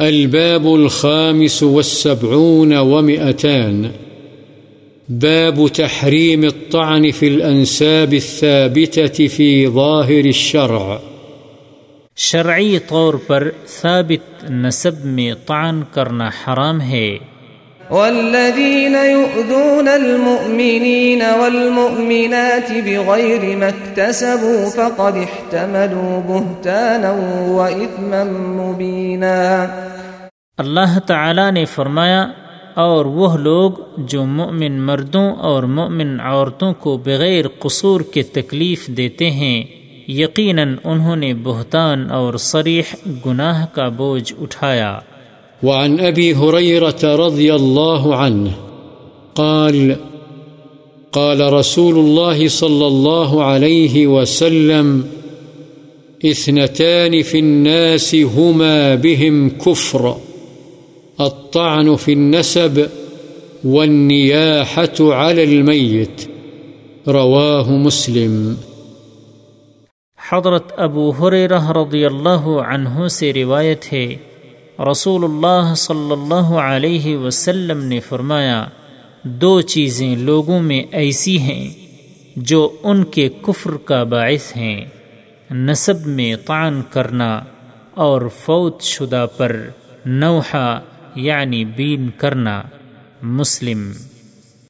الباب الخامس والسبعون ومئتان. باب تحريم الطعن في الأنساب الثابتة في ظاهر الشرع. شرعی طور پر ثابت نسب میں طعن کرنا حرام ہے۔ والذين يؤذون المؤمنين والمؤمنات بغير ما اكتسبوا فقد احتملوا بهتانا وإثما مبينا اللہ تعالی نے فرمایا، اور وہ لوگ جو مؤمن مردوں اور مؤمن عورتوں کو بغیر قصور کے تکلیف دیتے ہیں، یقیناً انہوں نے بہتان اور صریح گناہ کا بوجھ اٹھایا۔ وعن أبي هريرة رضي الله عنه قال قال رسول الله صلى الله عليه وسلم، اثنتان في الناس هما بهم كفر الطعن في النسب والنياحة على الميت. رواه مسلم. حضرت ابو حریرہ رضی اللہ عنہ سے روایت ہے، رسول اللہ صلی اللہ علیہ وسلم نے فرمایا، دو چیزیں لوگوں میں ایسی ہیں جو ان کے کفر کا باعث ہیں نصب میں طعن کرنا اور فوت شدہ پر نوحہ یعنی بین کرنا مسلم